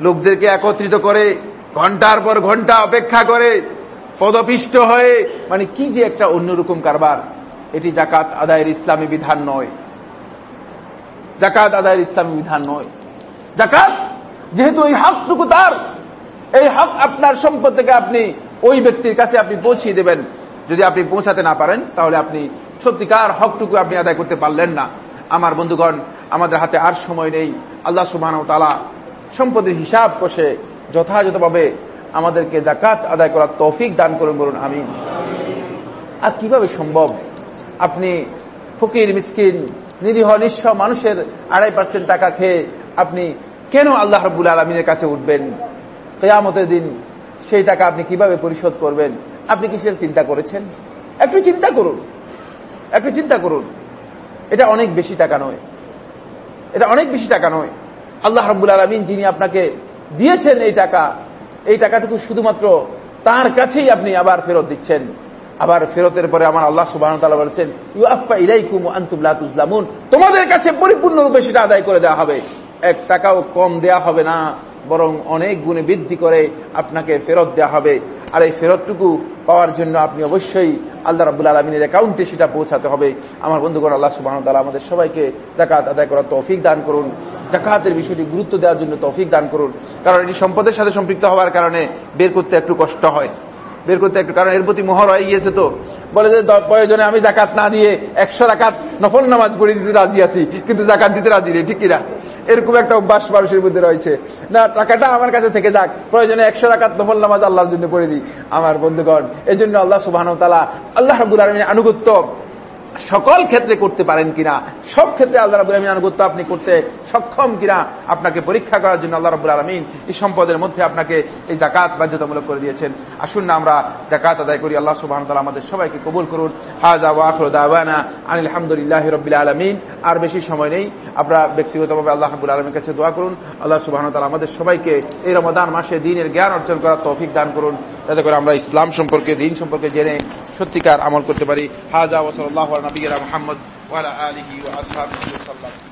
লোকদেরকে একত্রিত করে, ঘণ্টার পর ঘণ্টা অপেক্ষা করে পদপিষ্ট হয়ে মানে কি যে একটা অন্যরকম কারবার। এটি জাকাত আদায়ের ইসলামী বিধান নয়। জাকাত আদায়ের ইসলামী বিধান নয়। জাকাত যেহেতু এই হকটুকু তার, এই হক আপনার সম্পদ থেকে আপনি ওই ব্যক্তির কাছে আপনি পৌঁছিয়ে দেবেন। যদি আপনি পৌঁছাতে না পারেন, তাহলে আপনি সত্যিকার হকটুকু আপনি আদায় করতে পারলেন না। আমার বন্ধুগণ, আমাদের হাতে আর সময় নেই। আল্লাহ সুবাহ তালা সম্পদের হিসাব কষে যথাযথভাবে আমাদেরকে জাকাত আদায় করার তৌফিক দান করুন বলুন আমি আর কীভাবে সম্ভব? আপনি ফকির, মিসকিন, নিরীহ, নিঃস্ব মানুষের আড়াই পার্সেন্ট টাকা খেয়ে আপনি কেন আল্লাহ রব্বুল আলমিনের কাছে উঠবেন? কেয়ামতের দিন সেই টাকা আপনি কীভাবে পরিশোধ করবেন? আপনি কিসের চিন্তা করেছেন? একটু চিন্তা করুন। একটু চিন্তা করুন। এটা অনেক বেশি টাকা নয়। এটা অনেক বেশি টাকা নয়। আল্লাহ রব্বুল আলমিন যিনি আপনাকে দিয়েছেন এই টাকা এই টাকাটুকু শুধুমাত্র তার কাছেই আপনি আবার ফেরত দিচ্ছেন। আবার ফেরতের পরে আমার আল্লাহ সুবাহ বলছেন ইউআফা ইলাইকুম আন্তুবলাতুজলামুন তোমাদের কাছে পরিপূর্ণরূপে সেটা আদায় করে দেওয়া হবে। এক টাকাও কম দেয়া হবে না, বরং অনেক গুণে বৃদ্ধি করে আপনাকে ফেরত দেওয়া হবে। আর এই ফেরতটুকু পাওয়ার জন্য আপনি অবশ্যই আল্লাহ রাবুল আলমিনের অ্যাকাউন্টে সেটা পৌঁছাতে হবে। আমার বন্ধুগণ, আল্লাহ সুবাহ তালা আমাদের সবাইকে জাকাত আদায় করার তৌফিক দান করুন। জাকাতের বিষয়টি গুরুত্ব দেওয়ার জন্য তৌফিক দান করুন। কারণ এটি সম্পদের সাথে সম্পৃক্ত হওয়ার কারণে বের করতে একটু কষ্ট হয়। বের করতে একটু কারণ এর প্রতি মোহর হয়ে গিয়েছে তো। বলে যে প্রয়োজনে আমি জাকাত না দিয়ে একশো রাকাত নফল নামাজ পড়ে দিতে রাজি আছি, কিন্তু জাকাত দিতে রাজি নেই। ঠিক কিনা? এরকম একটা অভ্যাস মানুষের মধ্যে রয়েছে। না, টাকাটা আমার কাছে থেকে যাক। প্রয়োজনে একশো রাকাত নফল নামাজ আল্লাহর জন্য পড়ে দিই। আমার বন্ধুগণ এই জন্য আল্লাহ সুবাহ আল্লাহ রাবুল আলমীর আনুগত্য সকল ক্ষেত্রে করতে পারেন কিনা, সব ক্ষেত্রে আল্লাহ রাবুল আলমীন আনুগত্য আপনি করতে সক্ষম কিনা, আপনাকে পরীক্ষা করার জন্য আল্লাহ রাবুল আলমিন এই সম্পদের মধ্যে আপনাকে এই জাকাত বাধ্যতামূলক করে দিয়েছেন। আসুন না আমরা জাকাত আদায় করি, আল্লাহ সুবাহ তালা আমাদের সবাইকে কবুল করুন। হাজা ওয়াখর দাওয়ানা আলহামদুলিল্লাহ রবিল আলমিন। আর বেশি সময় নেই আপনারা ব্যক্তিগতভাবে আল্লাহ রাবুল আলমীর কাছে দোয়া করুন। আল্লাহ সুবাহ তালা আমাদের সবাইকে এই রমদান মাসে দিনের জ্ঞান অর্জন করার তৌফিক দান করুন। যাতে করে আমরা ইসলাম সম্পর্কে, দিন সম্পর্কে জেনে সত্যিকার আমল করতে পারি। হাজা ওসল্লাহ نبينا محمد وعلى آله وأصحابه وسلم.